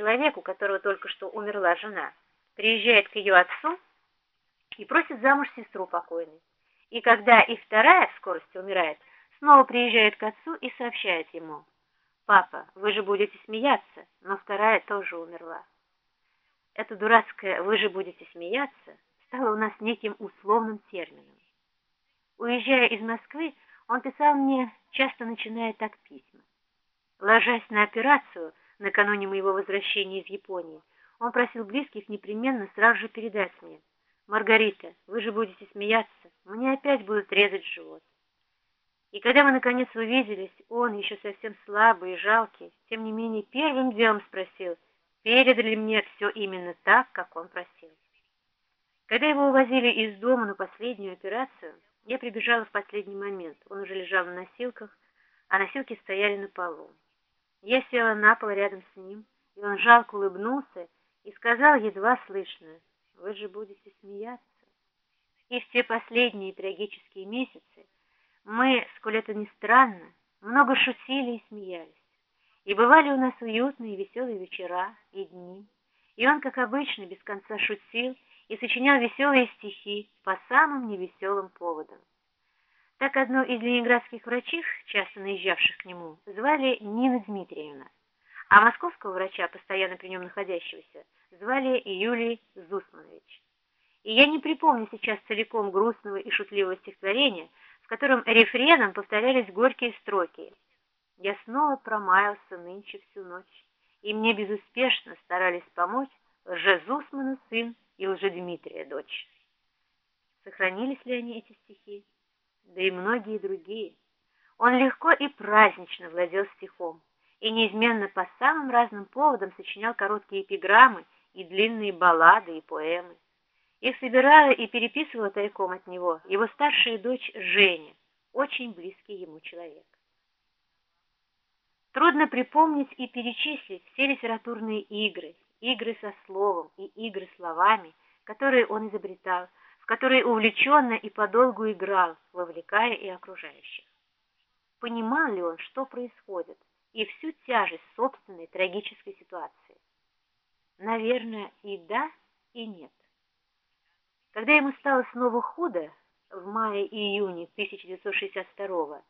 человек, у которого только что умерла жена, приезжает к ее отцу и просит замуж сестру покойной. И когда и вторая в скорости умирает, снова приезжает к отцу и сообщает ему, «Папа, вы же будете смеяться, но вторая тоже умерла». Это дурацкое «вы же будете смеяться» стало у нас неким условным термином. Уезжая из Москвы, он писал мне, часто начиная так письма. Ложась на операцию накануне моего возвращения из Японии, он просил близких непременно сразу же передать мне. «Маргарита, вы же будете смеяться, мне опять будут резать живот». И когда мы наконец увиделись, он, еще совсем слабый и жалкий, тем не менее первым делом спросил, передали мне все именно так, как он просил. Когда его увозили из дома на последнюю операцию, я прибежала в последний момент. Он уже лежал на носилках, а носилки стояли на полу. Я села на пол рядом с ним, и он жалко улыбнулся и сказал едва слышно, «Вы же будете смеяться». И в те последние трагические месяцы мы, сколь это ни странно, много шутили и смеялись. И бывали у нас уютные и веселые вечера и дни. И он, как обычно, без конца шутил и сочинял веселые стихи по самым невеселым поводам. Так одну из ленинградских врачих, часто наезжавших к нему, звали Нина Дмитриевна, а московского врача, постоянно при нем находящегося, звали Юлий Зусманович. И я не припомню сейчас целиком грустного и шутливого стихотворения, в котором рефреном повторялись горькие строки. Я снова промаялся нынче всю ночь, и мне безуспешно старались помочь Лжезусману сын и Лжедмитрия дочь. Сохранились ли они, эти стихи? Да и многие другие. Он легко и празднично владел стихом и неизменно по самым разным поводам сочинял короткие эпиграммы и длинные баллады и поэмы. Их собирала и переписывала тайком от него его старшая дочь Женя, очень близкий ему человек. Трудно припомнить и перечислить все литературные игры, игры со словом и игры словами, которые он изобретал, в которые увлеченно и подолгу играл, вовлекая и окружающих. Понимал ли он, что происходит, и всю тяжесть собственной трагической ситуации? Наверное, и да, и нет. Когда ему стало снова худо, в мае и июне 1962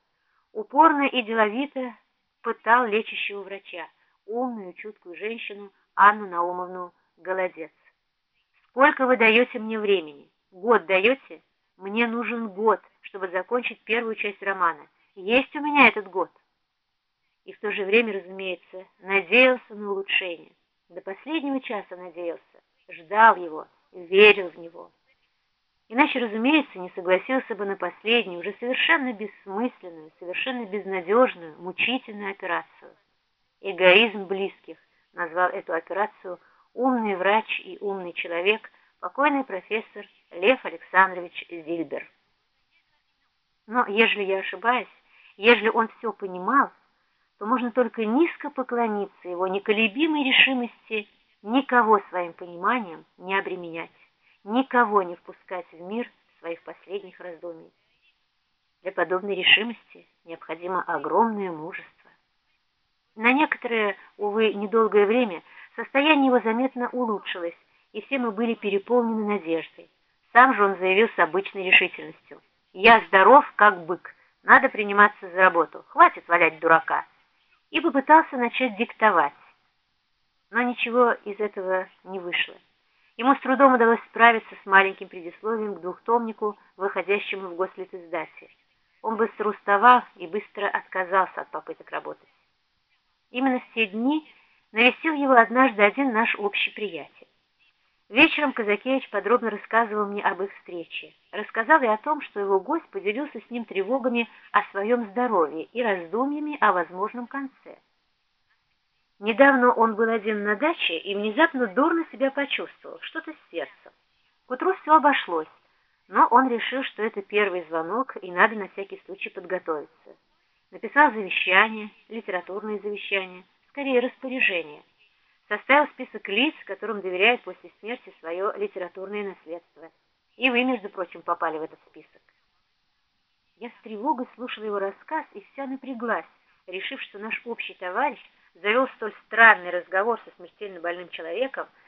упорно и деловито пытал лечащего врача, умную, чуткую женщину, Анну Наумовну Голодец. «Сколько вы даете мне времени? Год даете? Мне нужен год, чтобы закончить первую часть романа. Есть у меня этот год». И в то же время, разумеется, надеялся на улучшение. До последнего часа надеялся, ждал его, верил в него. Иначе, разумеется, не согласился бы на последнюю, уже совершенно бессмысленную, совершенно безнадежную, мучительную операцию. Эгоизм близких, назвал эту операцию умный врач и умный человек, покойный профессор Лев Александрович Зильбер. Но ежели я ошибаюсь, ежели он все понимал, то можно только низко поклониться его неколебимой решимости никого своим пониманием не обременять, никого не впускать в мир своих последних раздумий. Для подобной решимости необходимо огромное мужество. На некоторое, увы, недолгое время состояние его заметно улучшилось, и все мы были переполнены надеждой. Сам же он заявил с обычной решительностью. «Я здоров, как бык. Надо приниматься за работу. Хватит валять дурака». И попытался начать диктовать. Но ничего из этого не вышло. Ему с трудом удалось справиться с маленьким предисловием к двухтомнику, выходящему в гослитиздате. Он быстро уставал и быстро отказался от попыток работать. Именно в те дни навестил его однажды один наш общий приятель. Вечером Казакевич подробно рассказывал мне об их встрече. Рассказал и о том, что его гость поделился с ним тревогами о своем здоровье и раздумьями о возможном конце. Недавно он был один на даче и внезапно дурно себя почувствовал, что-то с сердцем. К утру все обошлось, но он решил, что это первый звонок и надо на всякий случай подготовиться написал завещание, литературное завещание, скорее распоряжение, составил список лиц, которым доверяет после смерти свое литературное наследство. И вы, между прочим, попали в этот список. Я с тревогой слушала его рассказ и вся напряглась, решив, что наш общий товарищ завел столь странный разговор со смертельно больным человеком,